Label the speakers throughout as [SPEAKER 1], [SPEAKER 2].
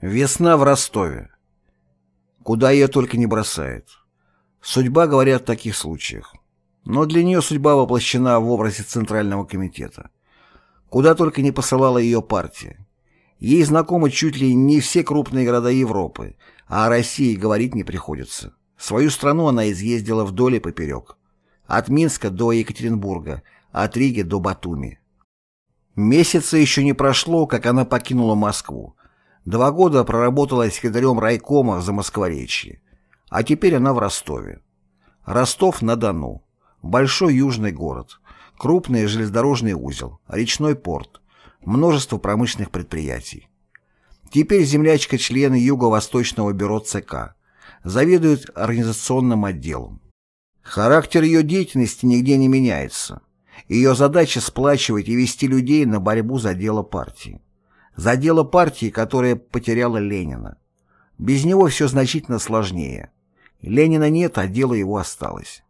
[SPEAKER 1] Весна в Ростове. Куда ее только не бросает. Судьба, говорят в таких случаях. Но для нее судьба воплощена в образе Центрального комитета. Куда только не посылала ее партия. Ей знакомы чуть ли не все крупные города Европы, а о России говорить не приходится. Свою страну она изъездила вдоль и поперек. От Минска до Екатеринбурга, от Риги до Батуми. Месяца еще не прошло, как она покинула Москву, Два года проработала секретарем райкома в Замоскворечье, а теперь она в Ростове. Ростов-на-Дону. Большой южный город. Крупный железнодорожный узел, речной порт, множество промышленных предприятий. Теперь землячка член Юго-Восточного бюро ЦК. Заведует организационным отделом. Характер ее деятельности нигде не меняется. Ее задача сплачивать и вести людей на борьбу за дело партии за дело партии, которая потеряла Ленина. Без него все значительно сложнее. Ленина нет, а дело его осталось.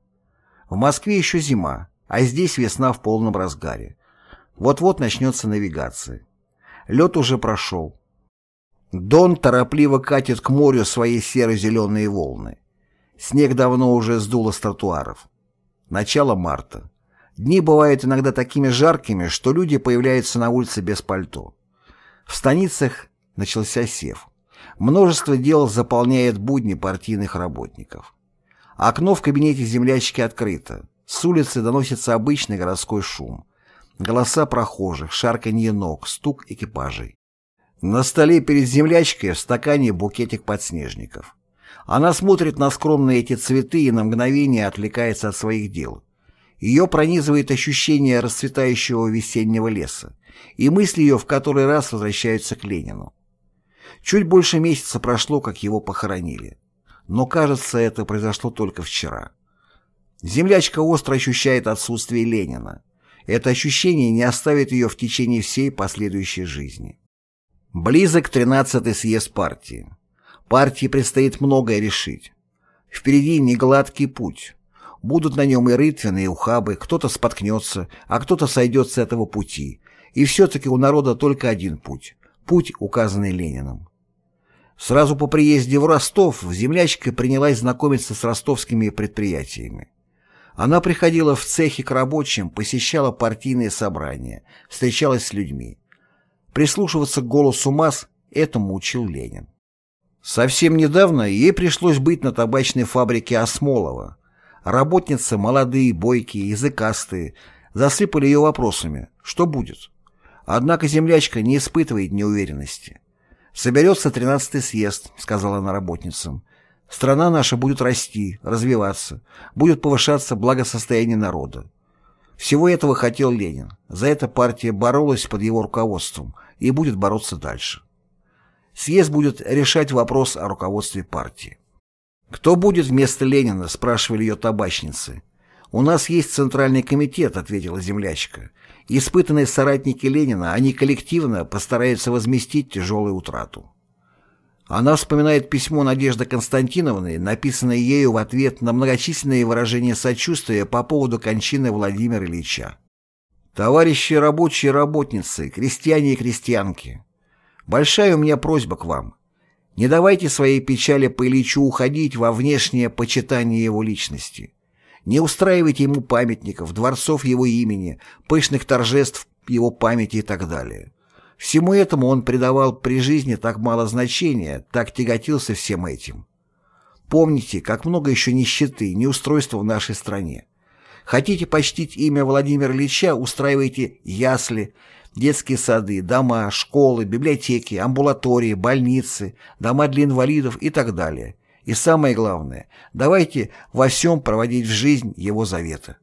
[SPEAKER 1] В Москве еще зима, а здесь весна в полном разгаре. Вот-вот начнется навигация. Лед уже прошел. Дон торопливо катит к морю свои серо-зеленые волны. Снег давно уже сдуло с тротуаров. Начало марта. Дни бывают иногда такими жаркими, что люди появляются на улице без пальто. В станицах начался сев. Множество дел заполняет будни партийных работников. Окно в кабинете землячки открыто. С улицы доносится обычный городской шум. Голоса прохожих, шарканье ног, стук экипажей. На столе перед землячкой в стакане букетик подснежников. Она смотрит на скромные эти цветы и на мгновение отвлекается от своих дел. Ее пронизывает ощущение расцветающего весеннего леса, и мысли ее в который раз возвращаются к Ленину. Чуть больше месяца прошло, как его похоронили. Но, кажется, это произошло только вчера. Землячка остро ощущает отсутствие Ленина. Это ощущение не оставит ее в течение всей последующей жизни. Близок 13-й съезд партии. Партии предстоит многое решить. Впереди негладкий путь. Будут на нем и рытвины, и ухабы, кто-то споткнется, а кто-то сойдет с этого пути. И все-таки у народа только один путь. Путь, указанный Лениным. Сразу по приезде в Ростов землячка принялась знакомиться с ростовскими предприятиями. Она приходила в цехи к рабочим, посещала партийные собрания, встречалась с людьми. Прислушиваться к голосу масс этому учил Ленин. Совсем недавно ей пришлось быть на табачной фабрике Осмолова, Работницы, молодые, бойкие, языкастые, засыпали ее вопросами «Что будет?». Однако землячка не испытывает неуверенности. «Соберется тринадцатый съезд», — сказала она работницам. «Страна наша будет расти, развиваться, будет повышаться благосостояние народа». Всего этого хотел Ленин. За это партия боролась под его руководством и будет бороться дальше. Съезд будет решать вопрос о руководстве партии. «Кто будет вместо Ленина?» – спрашивали ее табачницы. «У нас есть Центральный комитет», – ответила землячка. «Испытанные соратники Ленина, они коллективно постараются возместить тяжелую утрату». Она вспоминает письмо Надежды Константиновны, написанное ею в ответ на многочисленные выражения сочувствия по поводу кончины Владимира Ильича. «Товарищи рабочие и работницы, крестьяне и крестьянки, большая у меня просьба к вам. Не давайте своей печали по Ильичу уходить во внешнее почитание его личности. Не устраивайте ему памятников, дворцов его имени, пышных торжеств его памяти и так далее. Всему этому он придавал при жизни так мало значения, так тяготился всем этим. Помните, как много еще нищеты, неустройства в нашей стране. Хотите почтить имя Владимира Ильича, устраивайте ясли, детские сады, дома, школы, библиотеки, амбулатории, больницы, дома для инвалидов и так далее. И самое главное, давайте во всем проводить в жизнь его заветы.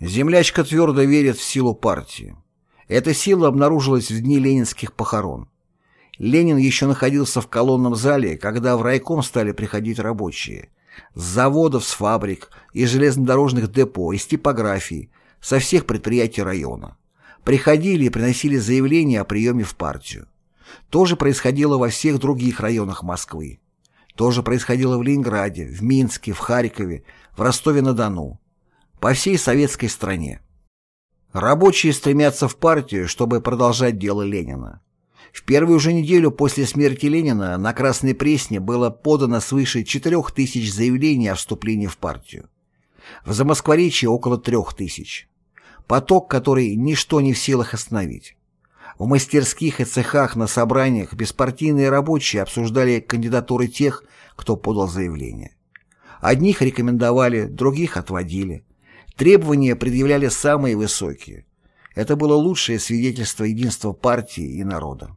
[SPEAKER 1] Землячка твердо верит в силу партии. Эта сила обнаружилась в дни ленинских похорон. Ленин еще находился в колонном зале, когда в райком стали приходить рабочие. С заводов, с фабрик, из железнодорожных депо, из типографий, со всех предприятий района приходили и приносили заявления о приеме в партию. То же происходило во всех других районах Москвы. То же происходило в Ленинграде, в Минске, в Харькове, в Ростове-на-Дону. По всей советской стране. Рабочие стремятся в партию, чтобы продолжать дело Ленина. В первую же неделю после смерти Ленина на Красной Пресне было подано свыше 4000 заявлений о вступлении в партию. В Замоскворечье около 3000. Поток, который ничто не в силах остановить. В мастерских и цехах на собраниях беспартийные рабочие обсуждали кандидатуры тех, кто подал заявление. Одних рекомендовали, других отводили. Требования предъявляли самые высокие. Это было лучшее свидетельство единства партии и народа.